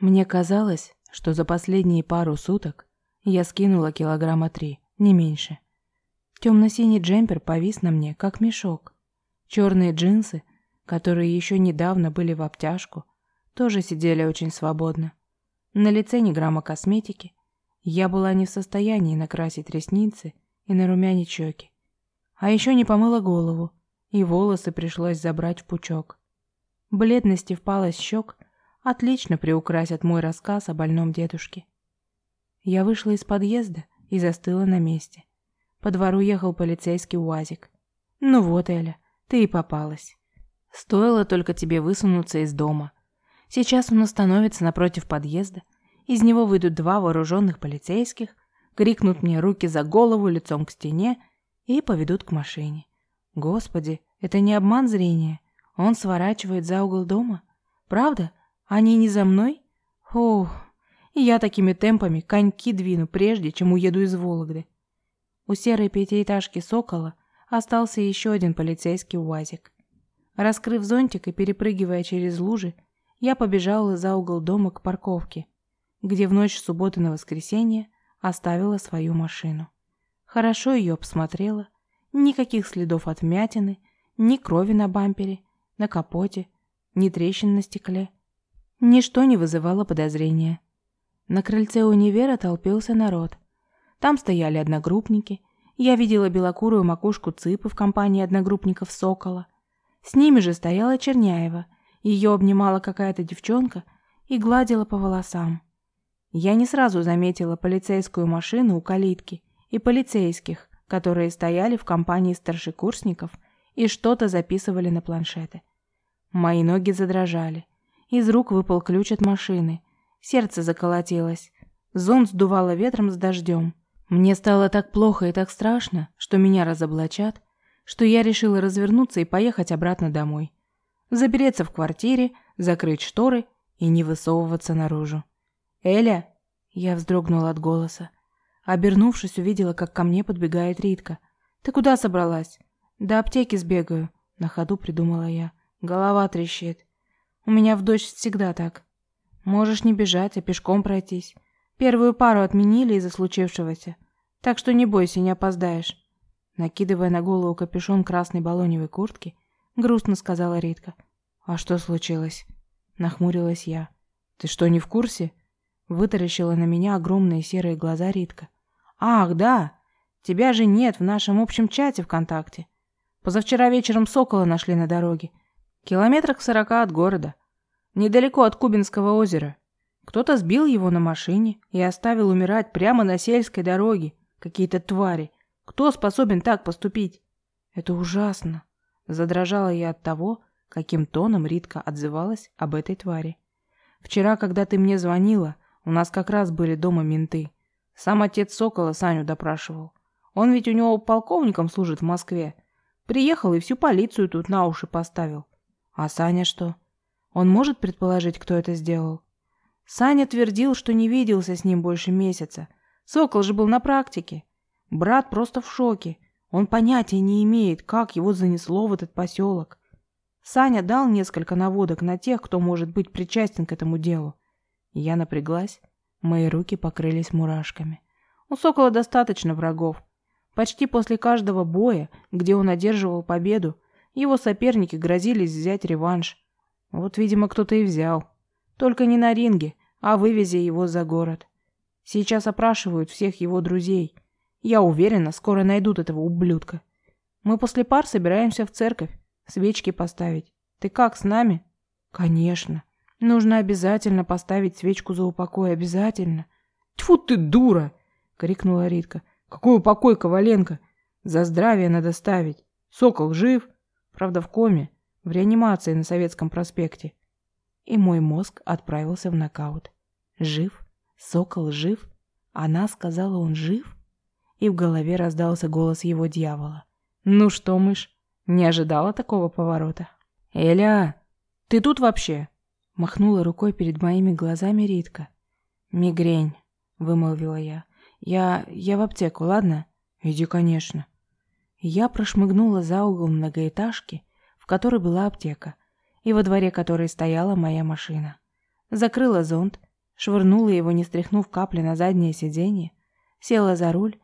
Мне казалось, что за последние пару суток я скинула килограмма три, не меньше. Темно-синий джемпер повис на мне, как мешок. Черные джинсы, которые еще недавно были в обтяжку, тоже сидели очень свободно. На лице ни грамма косметики. Я была не в состоянии накрасить ресницы и нарумянить щеки. А еще не помыла голову, и волосы пришлось забрать в пучок. Бледность и впалость щек отлично приукрасят мой рассказ о больном дедушке. Я вышла из подъезда и застыла на месте. По двору ехал полицейский УАЗик. Ну вот, Эля, ты и попалась. Стоило только тебе высунуться из дома. Сейчас он остановится напротив подъезда. Из него выйдут два вооруженных полицейских, крикнут мне руки за голову лицом к стене и поведут к машине. Господи, это не обман зрения. Он сворачивает за угол дома. Правда? Они не за мной? Ох, я такими темпами коньки двину, прежде чем уеду из Вологды. У серой пятиэтажки «Сокола» остался еще один полицейский УАЗик. Раскрыв зонтик и перепрыгивая через лужи, я побежала за угол дома к парковке, где в ночь субботы на воскресенье оставила свою машину. Хорошо ее обсмотрела. Никаких следов от вмятины, ни крови на бампере, на капоте, ни трещин на стекле. Ничто не вызывало подозрения. На крыльце универа толпился народ. Там стояли одногруппники. Я видела белокурую макушку Цыпы в компании одногруппников Сокола. С ними же стояла Черняева. Ее обнимала какая-то девчонка и гладила по волосам. Я не сразу заметила полицейскую машину у калитки и полицейских, которые стояли в компании старшекурсников и что-то записывали на планшеты. Мои ноги задрожали. Из рук выпал ключ от машины. Сердце заколотилось. Зонт сдувало ветром с дождем. Мне стало так плохо и так страшно, что меня разоблачат, что я решила развернуться и поехать обратно домой. Запереться в квартире, закрыть шторы и не высовываться наружу. «Эля!» Я вздрогнула от голоса. Обернувшись, увидела, как ко мне подбегает Ритка. «Ты куда собралась?» «До аптеки сбегаю», — на ходу придумала я. Голова трещит. У меня в дочь всегда так. Можешь не бежать, а пешком пройтись. Первую пару отменили из-за случившегося. Так что не бойся, не опоздаешь. Накидывая на голову капюшон красной балоневой куртки, грустно сказала Ритка. «А что случилось?» Нахмурилась я. «Ты что, не в курсе?» Вытаращила на меня огромные серые глаза Ритка. «Ах, да! Тебя же нет в нашем общем чате ВКонтакте. Позавчера вечером сокола нашли на дороге. Километрах сорока от города. Недалеко от Кубинского озера. Кто-то сбил его на машине и оставил умирать прямо на сельской дороге. Какие-то твари. Кто способен так поступить? Это ужасно. Задрожала я от того, каким тоном Ритка отзывалась об этой твари. Вчера, когда ты мне звонила, у нас как раз были дома менты. Сам отец Сокола Саню допрашивал. Он ведь у него полковником служит в Москве. Приехал и всю полицию тут на уши поставил. А Саня что? Он может предположить, кто это сделал? Саня твердил, что не виделся с ним больше месяца. Сокол же был на практике. Брат просто в шоке. Он понятия не имеет, как его занесло в этот поселок. Саня дал несколько наводок на тех, кто может быть причастен к этому делу. Я напряглась, мои руки покрылись мурашками. У Сокола достаточно врагов. Почти после каждого боя, где он одерживал победу, его соперники грозились взять реванш. Вот, видимо, кто-то и взял. Только не на ринге, а вывезя его за город. Сейчас опрашивают всех его друзей. Я уверена, скоро найдут этого ублюдка. Мы после пар собираемся в церковь, свечки поставить. Ты как, с нами? Конечно. Нужно обязательно поставить свечку за упокой, обязательно. Тьфу ты, дура! крикнула Ритка. Какой упокой, Коваленко? За здравие надо ставить. Сокол жив? Правда, в коме, в реанимации на Советском проспекте. И мой мозг отправился в нокаут. Жив? Сокол жив? Она сказала, он жив? И в голове раздался голос его дьявола. Ну что, мышь, не ожидала такого поворота? Эля, ты тут вообще? Махнула рукой перед моими глазами Ритка. «Мигрень», — вымолвила я. «Я... я в аптеку, ладно?» «Иди, конечно». Я прошмыгнула за угол многоэтажки, в которой была аптека, и во дворе которой стояла моя машина. Закрыла зонт швырнула его, не стряхнув капли на заднее сиденье, села за руль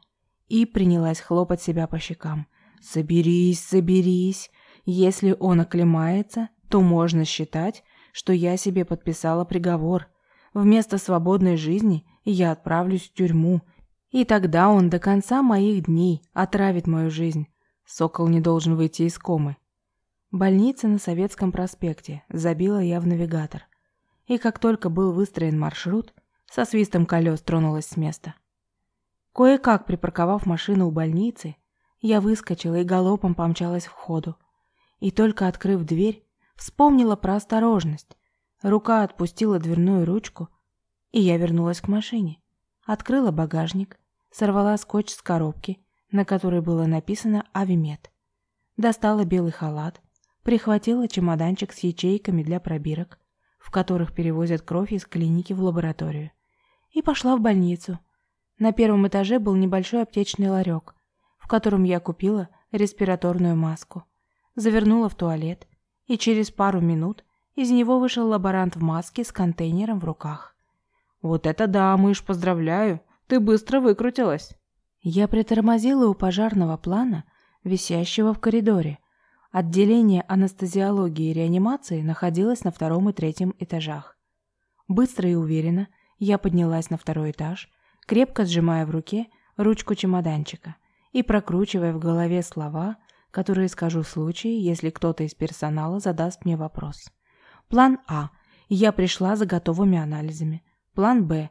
и принялась хлопать себя по щекам. «Соберись, соберись! Если он оклемается, то можно считать, что я себе подписала приговор. Вместо свободной жизни я отправлюсь в тюрьму, и тогда он до конца моих дней отравит мою жизнь. Сокол не должен выйти из комы. Больница на Советском проспекте. Забила я в навигатор. И как только был выстроен маршрут, со свистом колес тронулась с места. Кое-как припарковав машину у больницы, я выскочила и галопом помчалась в ходу. И только открыв дверь, вспомнила про осторожность. Рука отпустила дверную ручку, и я вернулась к машине. Открыла багажник, сорвала скотч с коробки, на которой было написано «Авимед». Достала белый халат, прихватила чемоданчик с ячейками для пробирок, в которых перевозят кровь из клиники в лабораторию, и пошла в больницу. На первом этаже был небольшой аптечный ларек, в котором я купила респираторную маску, завернула в туалет, и через пару минут из него вышел лаборант в маске с контейнером в руках. «Вот это да, мышь, поздравляю! Ты быстро выкрутилась!» Я притормозила у пожарного плана, висящего в коридоре. Отделение анестезиологии и реанимации находилось на втором и третьем этажах. Быстро и уверенно я поднялась на второй этаж, крепко сжимая в руке ручку чемоданчика и прокручивая в голове слова, которые скажу в случае, если кто-то из персонала задаст мне вопрос. План А. Я пришла за готовыми анализами. План Б.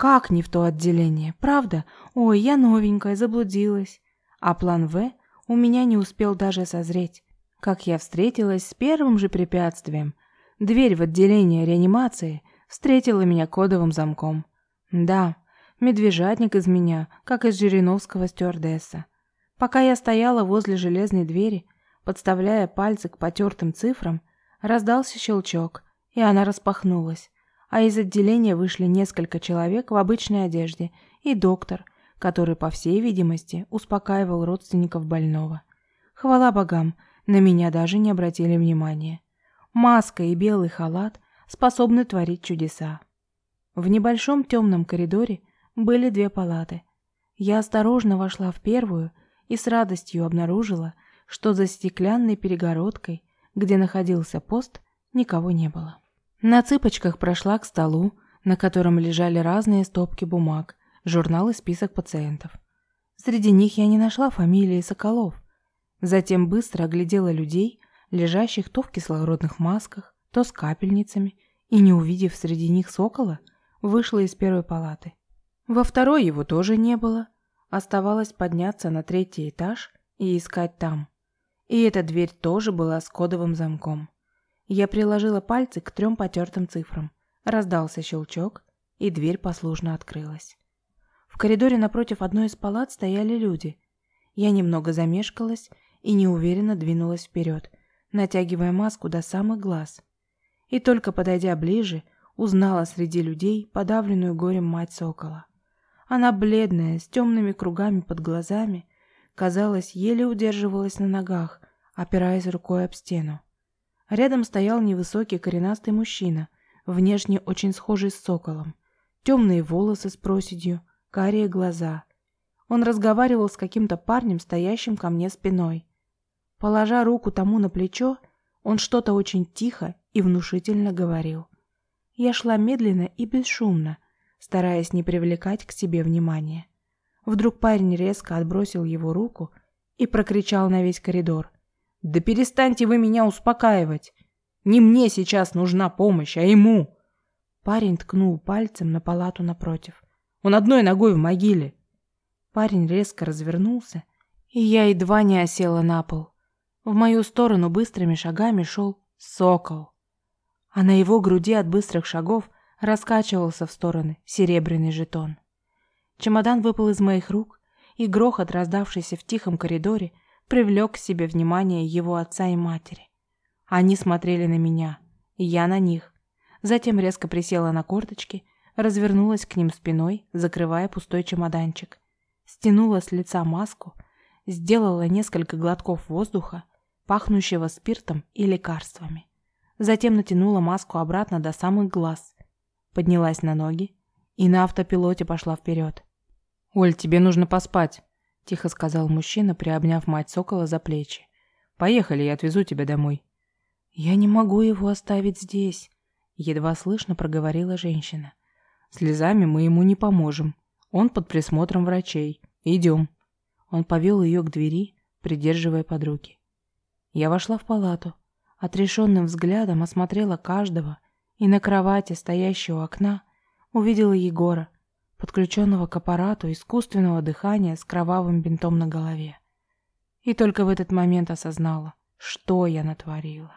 Как не в то отделение, правда? Ой, я новенькая, заблудилась. А план В у меня не успел даже созреть. Как я встретилась с первым же препятствием. Дверь в отделение реанимации встретила меня кодовым замком. Да, медвежатник из меня, как из Жириновского стюардесса. Пока я стояла возле железной двери, подставляя пальцы к потертым цифрам, раздался щелчок, и она распахнулась а из отделения вышли несколько человек в обычной одежде и доктор, который, по всей видимости, успокаивал родственников больного. Хвала богам, на меня даже не обратили внимания. Маска и белый халат способны творить чудеса. В небольшом темном коридоре были две палаты. Я осторожно вошла в первую и с радостью обнаружила, что за стеклянной перегородкой, где находился пост, никого не было. На цыпочках прошла к столу, на котором лежали разные стопки бумаг, журнал и список пациентов. Среди них я не нашла фамилии Соколов. Затем быстро оглядела людей, лежащих то в кислородных масках, то с капельницами, и, не увидев среди них сокола, вышла из первой палаты. Во второй его тоже не было. Оставалось подняться на третий этаж и искать там. И эта дверь тоже была с кодовым замком. Я приложила пальцы к трем потертым цифрам. Раздался щелчок, и дверь послушно открылась. В коридоре напротив одной из палат стояли люди. Я немного замешкалась и неуверенно двинулась вперед, натягивая маску до самых глаз. И только подойдя ближе, узнала среди людей подавленную горем мать сокола. Она бледная, с темными кругами под глазами, казалось, еле удерживалась на ногах, опираясь рукой об стену. Рядом стоял невысокий коренастый мужчина, внешне очень схожий с соколом. Темные волосы с проседью, карие глаза. Он разговаривал с каким-то парнем, стоящим ко мне спиной. Положа руку тому на плечо, он что-то очень тихо и внушительно говорил. Я шла медленно и бесшумно, стараясь не привлекать к себе внимания. Вдруг парень резко отбросил его руку и прокричал на весь коридор. Да перестаньте вы меня успокаивать. Не мне сейчас нужна помощь, а ему. Парень ткнул пальцем на палату напротив. Он одной ногой в могиле. Парень резко развернулся, и я едва не осела на пол. В мою сторону быстрыми шагами шел сокол. А на его груди от быстрых шагов раскачивался в стороны серебряный жетон. Чемодан выпал из моих рук, и грохот, раздавшийся в тихом коридоре, привлек к себе внимание его отца и матери. Они смотрели на меня, я на них. Затем резко присела на корточки, развернулась к ним спиной, закрывая пустой чемоданчик. Стянула с лица маску, сделала несколько глотков воздуха, пахнущего спиртом и лекарствами. Затем натянула маску обратно до самых глаз поднялась на ноги и на автопилоте пошла вперед. «Оль, тебе нужно поспать», – тихо сказал мужчина, приобняв мать Сокола за плечи. «Поехали, я отвезу тебя домой». «Я не могу его оставить здесь», – едва слышно проговорила женщина. «Слезами мы ему не поможем. Он под присмотром врачей. Идем». Он повел ее к двери, придерживая под руки. Я вошла в палату, отрешенным взглядом осмотрела каждого и на кровати, стоящей у окна, увидела Егора, подключенного к аппарату искусственного дыхания с кровавым бинтом на голове. И только в этот момент осознала, что я натворила.